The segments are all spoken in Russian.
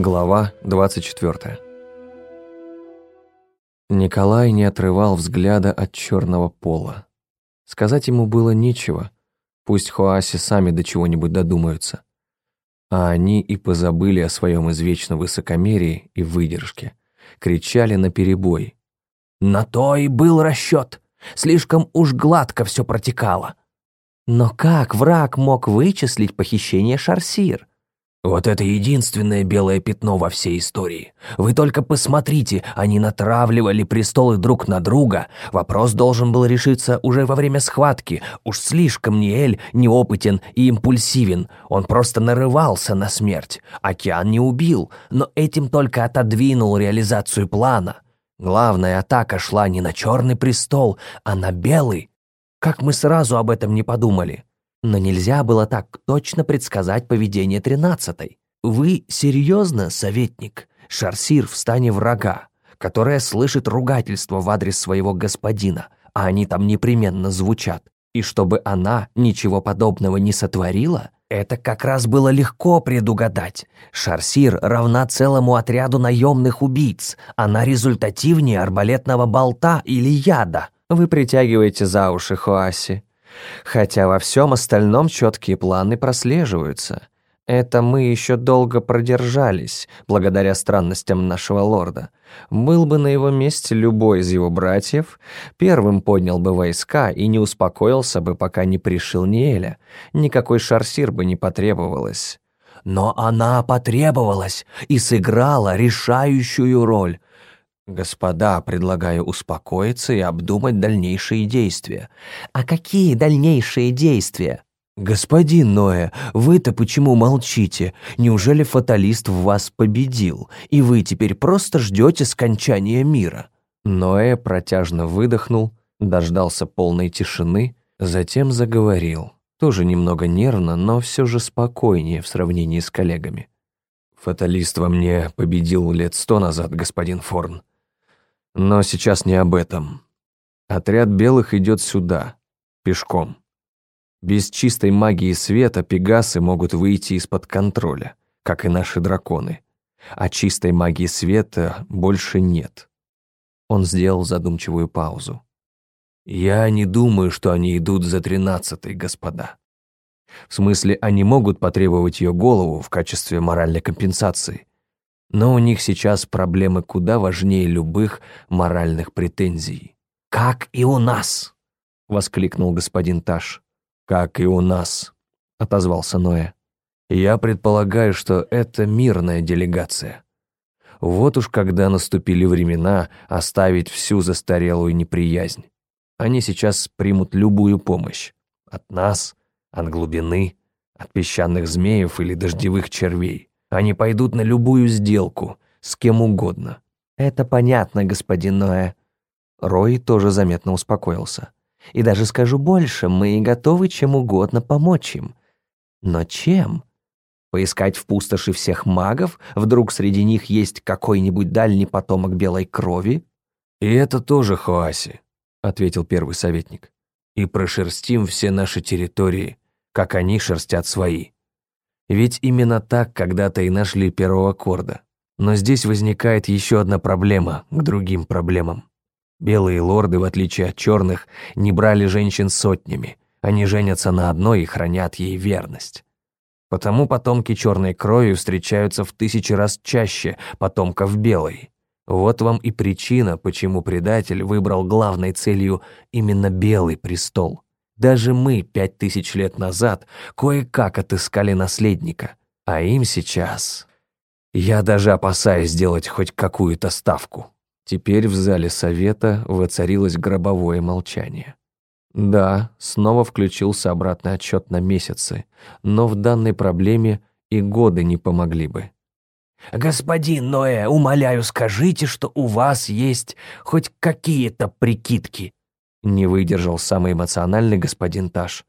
Глава 24 Николай не отрывал взгляда от черного пола. Сказать ему было нечего, пусть Хоаси сами до чего-нибудь додумаются. А они и позабыли о своем извечно высокомерии и выдержке. Кричали на перебой. «На то и был расчет! Слишком уж гладко все протекало!» Но как враг мог вычислить похищение Шарсир? Вот это единственное белое пятно во всей истории. Вы только посмотрите, они натравливали престолы друг на друга. Вопрос должен был решиться уже во время схватки. Уж слишком Ниэль неопытен и импульсивен. Он просто нарывался на смерть. Океан не убил, но этим только отодвинул реализацию плана. Главная атака шла не на черный престол, а на белый. Как мы сразу об этом не подумали? Но нельзя было так точно предсказать поведение тринадцатой. Вы серьезно, советник? Шарсир в стане врага, которая слышит ругательство в адрес своего господина, а они там непременно звучат. И чтобы она ничего подобного не сотворила, это как раз было легко предугадать. Шарсир равна целому отряду наемных убийц. Она результативнее арбалетного болта или яда. Вы притягиваете за уши Хоаси. Хотя во всем остальном четкие планы прослеживаются. Это мы еще долго продержались, благодаря странностям нашего лорда. Был бы на его месте любой из его братьев, первым поднял бы войска и не успокоился бы, пока не пришил Ниэля. Никакой шарсир бы не потребовалось. Но она потребовалась и сыграла решающую роль. «Господа, предлагаю успокоиться и обдумать дальнейшие действия». «А какие дальнейшие действия?» «Господин Ноэ, вы-то почему молчите? Неужели фаталист в вас победил, и вы теперь просто ждете скончания мира?» Ноэ протяжно выдохнул, дождался полной тишины, затем заговорил. Тоже немного нервно, но все же спокойнее в сравнении с коллегами. «Фаталист во мне победил лет сто назад, господин Форн. Но сейчас не об этом. Отряд белых идет сюда, пешком. Без чистой магии света пегасы могут выйти из-под контроля, как и наши драконы. А чистой магии света больше нет. Он сделал задумчивую паузу. «Я не думаю, что они идут за тринадцатой, господа. В смысле, они могут потребовать ее голову в качестве моральной компенсации. Но у них сейчас проблемы куда важнее любых моральных претензий. «Как и у нас!» — воскликнул господин Таш. «Как и у нас», — отозвался Ноэ. «Я предполагаю, что это мирная делегация. Вот уж когда наступили времена оставить всю застарелую неприязнь. Они сейчас примут любую помощь. От нас, от глубины, от песчаных змеев или дождевых червей. Они пойдут на любую сделку, с кем угодно. Это понятно, господин Ноэ. Рой тоже заметно успокоился. И даже скажу больше, мы и готовы чем угодно помочь им. Но чем? Поискать в пустоши всех магов? Вдруг среди них есть какой-нибудь дальний потомок белой крови? «И это тоже Хоаси», — ответил первый советник. «И прошерстим все наши территории, как они шерстят свои». Ведь именно так когда-то и нашли первого корда. Но здесь возникает еще одна проблема к другим проблемам. Белые лорды, в отличие от черных, не брали женщин сотнями. Они женятся на одной и хранят ей верность. Потому потомки черной крови встречаются в тысячи раз чаще потомков белой. Вот вам и причина, почему предатель выбрал главной целью именно белый престол. Даже мы пять тысяч лет назад кое-как отыскали наследника, а им сейчас... Я даже опасаюсь сделать хоть какую-то ставку. Теперь в зале совета воцарилось гробовое молчание. Да, снова включился обратный отчет на месяцы, но в данной проблеме и годы не помогли бы. «Господин Ноэ, умоляю, скажите, что у вас есть хоть какие-то прикидки», не выдержал самый эмоциональный господин Таш.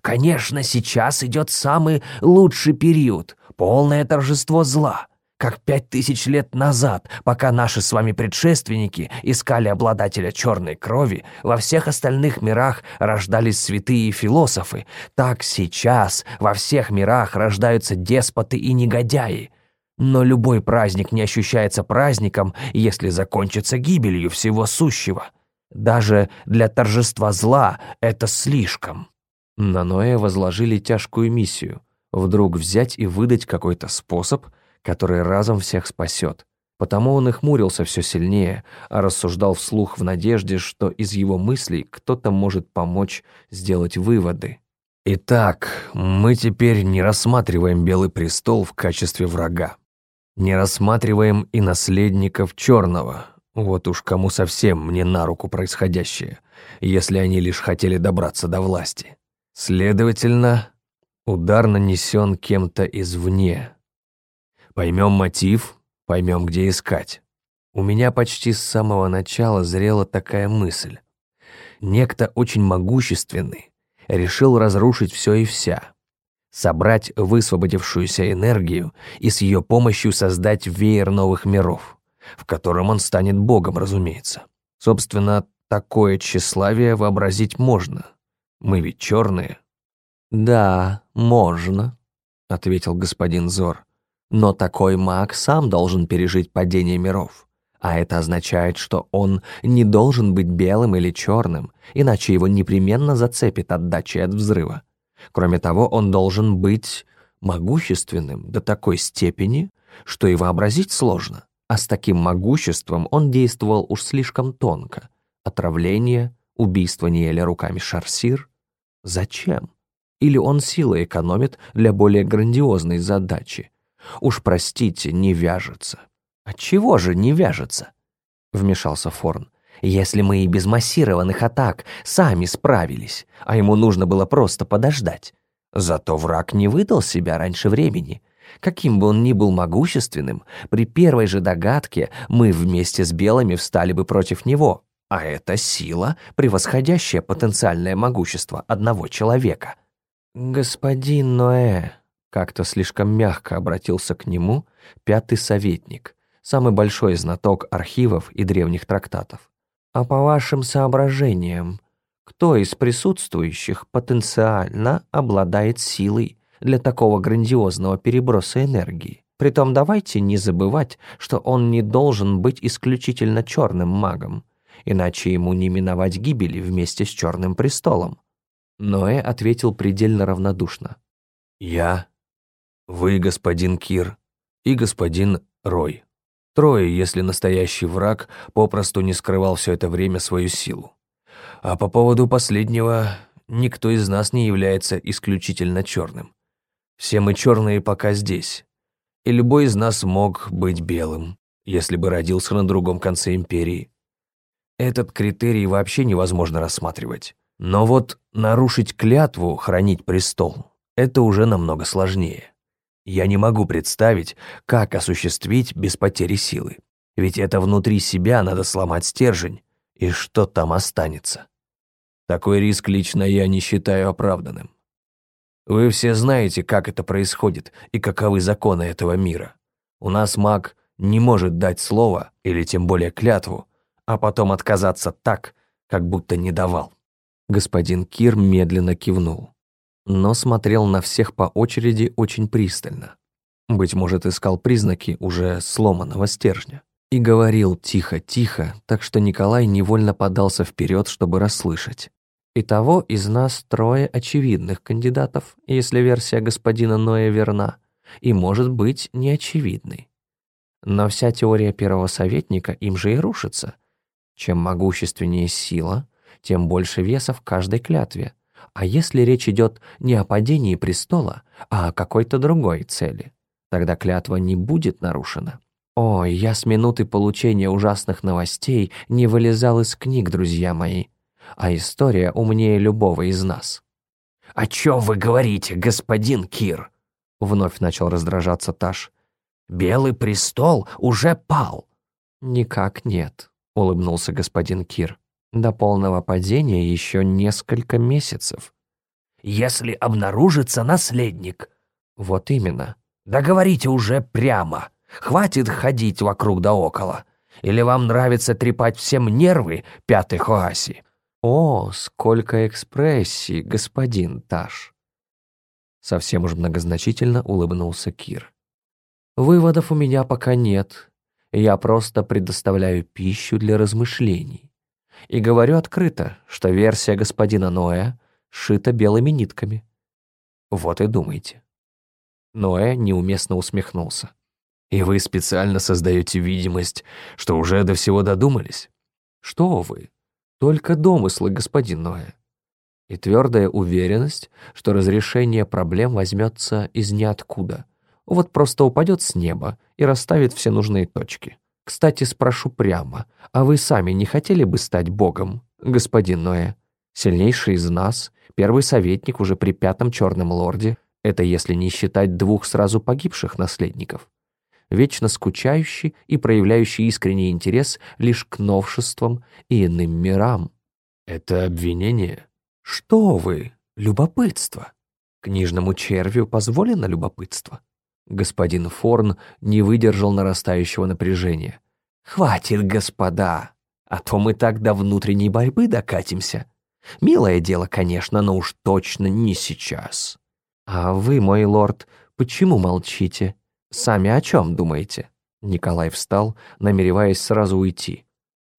«Конечно, сейчас идет самый лучший период, полное торжество зла, как пять тысяч лет назад, пока наши с вами предшественники искали обладателя черной крови, во всех остальных мирах рождались святые философы, так сейчас во всех мирах рождаются деспоты и негодяи. Но любой праздник не ощущается праздником, если закончится гибелью всего сущего. Даже для торжества зла это слишком. На Ноэ возложили тяжкую миссию — вдруг взять и выдать какой-то способ, который разом всех спасет. Потому он и хмурился все сильнее, а рассуждал вслух в надежде, что из его мыслей кто-то может помочь сделать выводы. «Итак, мы теперь не рассматриваем Белый престол в качестве врага. Не рассматриваем и наследников Черного. Вот уж кому совсем мне на руку происходящее, если они лишь хотели добраться до власти. Следовательно, удар нанесен кем-то извне. Поймем мотив, поймем, где искать. У меня почти с самого начала зрела такая мысль. Некто очень могущественный решил разрушить все и вся, собрать высвободившуюся энергию и с ее помощью создать веер новых миров, в котором он станет богом, разумеется. Собственно, такое тщеславие вообразить можно. Мы ведь черные. «Да, можно», — ответил господин Зор. Но такой маг сам должен пережить падение миров. А это означает, что он не должен быть белым или черным, иначе его непременно зацепит отдачей от взрыва. Кроме того, он должен быть могущественным до такой степени, что и вообразить сложно. А с таким могуществом он действовал уж слишком тонко. Отравление, убийство Ниэля руками Шарсир. Зачем? Или он силы экономит для более грандиозной задачи, Уж простите, не вяжется. Отчего же не вяжется? Вмешался Форн. Если мы и без массированных атак сами справились, а ему нужно было просто подождать. Зато враг не выдал себя раньше времени. Каким бы он ни был могущественным, при первой же догадке мы вместе с белыми встали бы против него. А это сила, превосходящая потенциальное могущество одного человека. «Господин Ноэ», как-то слишком мягко обратился к нему пятый советник, самый большой знаток архивов и древних трактатов. «А по вашим соображениям, кто из присутствующих потенциально обладает силой для такого грандиозного переброса энергии? Притом давайте не забывать, что он не должен быть исключительно черным магом, иначе ему не миновать гибели вместе с Черным престолом». Ноэ ответил предельно равнодушно. «Я вы, господин Кир, и господин Рой. Трое, если настоящий враг попросту не скрывал все это время свою силу. А по поводу последнего, никто из нас не является исключительно черным. Все мы черные пока здесь. И любой из нас мог быть белым, если бы родился на другом конце империи. Этот критерий вообще невозможно рассматривать. Но вот нарушить клятву, хранить престол, это уже намного сложнее. Я не могу представить, как осуществить без потери силы. Ведь это внутри себя надо сломать стержень, и что там останется. Такой риск лично я не считаю оправданным. Вы все знаете, как это происходит и каковы законы этого мира. У нас маг не может дать слово, или тем более клятву, а потом отказаться так, как будто не давал. Господин Кир медленно кивнул но смотрел на всех по очереди очень пристально. Быть может, искал признаки уже сломанного стержня. И говорил тихо-тихо, так что Николай невольно подался вперед, чтобы расслышать. Итого из нас трое очевидных кандидатов, если версия господина Ноя верна, и, может быть, неочевидной. Но вся теория первого советника им же и рушится. Чем могущественнее сила, тем больше веса в каждой клятве, а если речь идет не о падении престола, а о какой-то другой цели? Тогда клятва не будет нарушена. Ой, я с минуты получения ужасных новостей не вылезал из книг, друзья мои. А история умнее любого из нас. «О чем вы говорите, господин Кир?» Вновь начал раздражаться Таш. «Белый престол уже пал». «Никак нет», — улыбнулся господин Кир. До полного падения еще несколько месяцев. Если обнаружится наследник. Вот именно. Да говорите уже прямо. Хватит ходить вокруг да около. Или вам нравится трепать всем нервы, пятый Хоаси? О, сколько экспрессий, господин Таш. Совсем уж многозначительно улыбнулся Кир. Выводов у меня пока нет. Я просто предоставляю пищу для размышлений. И говорю открыто, что версия господина Ноя шита белыми нитками. Вот и думайте. Ноэ неуместно усмехнулся. «И вы специально создаете видимость, что уже до всего додумались?» «Что вы? Только домыслы, господин Ноэ. И твердая уверенность, что разрешение проблем возьмется из ниоткуда. Вот просто упадет с неба и расставит все нужные точки. Кстати, спрошу прямо, а вы сами не хотели бы стать богом, господин Ноэ? Сильнейший из нас, первый советник уже при пятом черном лорде, это если не считать двух сразу погибших наследников. Вечно скучающий и проявляющий искренний интерес лишь к новшествам и иным мирам. Это обвинение? Что вы? Любопытство. Книжному червю позволено любопытство. Господин Форн не выдержал нарастающего напряжения. «Хватит, господа, а то мы так до внутренней борьбы докатимся. Милое дело, конечно, но уж точно не сейчас». «А вы, мой лорд, почему молчите? Сами о чем думаете?» Николай встал, намереваясь сразу уйти.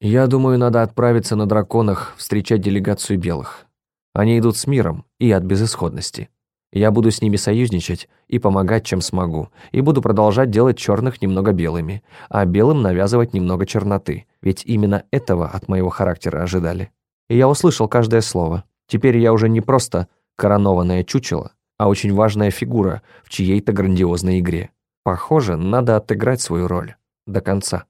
«Я думаю, надо отправиться на драконах встречать делегацию белых. Они идут с миром и от безысходности. Я буду с ними союзничать и помогать, чем смогу, и буду продолжать делать черных немного белыми, а белым навязывать немного черноты, ведь именно этого от моего характера ожидали. И я услышал каждое слово. Теперь я уже не просто коронованное чучело, а очень важная фигура в чьей-то грандиозной игре. Похоже, надо отыграть свою роль до конца.